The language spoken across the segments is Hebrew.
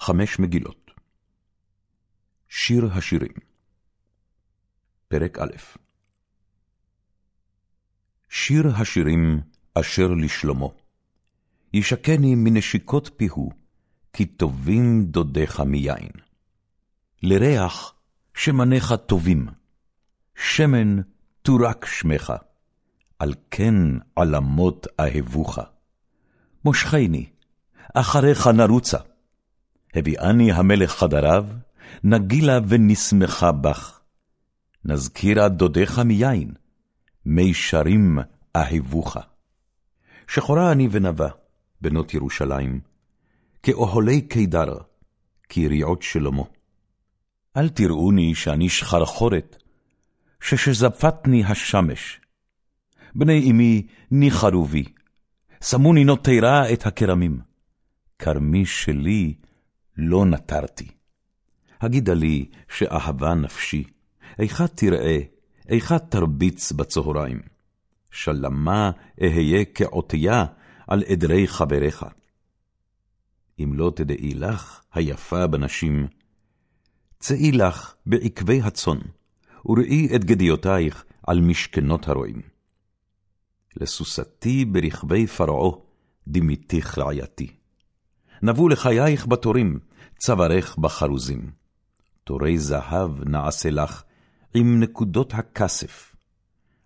חמש מגילות. שיר השירים פרק א' שיר השירים אשר לשלמה. ישקני מנשיקות פיהו, כי טובים דודיך מיין. לריח שמניך טובים, שמן תורק שמך, על כן עלמות אהבוך. מושכני, אחריך נרוצה. הביאני המלך חדריו, נגילה ונשמחה בך. נזכירה דודיך מיין, מישרים אהבוך. שחורה אני ונבה, בנות ירושלים, כאוהלי קידר, כיריעות שלמה. אל תראוני שאני שחרחורת, ששזפתני השמש. בני אמי ניחרו בי, שמוני נוטרה את הכרמים. כרמי שלי לא נטרתי. הגידה לי שאהבה נפשי, איכה תראה, איכה תרביץ בצהריים. שלמה אהיה כעוטיה על עדרי חבריך. אם לא תדעי לך, היפה בנשים, צאי לך בעקבי הצאן, וראי את גדיותייך על משכנות הרועים. לסוסתי ברכבי פרעה, דימיתיך רעייתי. נבו לחייך בתורים, צווארך בחרוזים. תורי זהב נעשה לך, עם נקודות הכסף.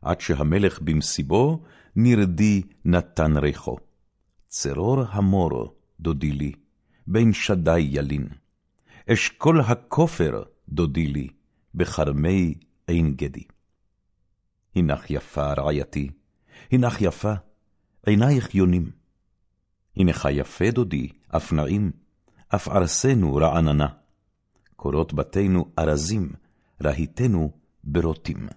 עד שהמלך במסיבו, נרדי נתן ריחו. צרור המור, דודי לי, בין שדי ילין. אשכול הכופר, דודי לי, בכרמי עין גדי. הנך יפה, רעייתי, הנך יפה, עינייך יונים. הנך יפה, דודי, אף נעים, אף ארסנו רעננה. קורות בתינו ארזים, רהיתנו ברוטים.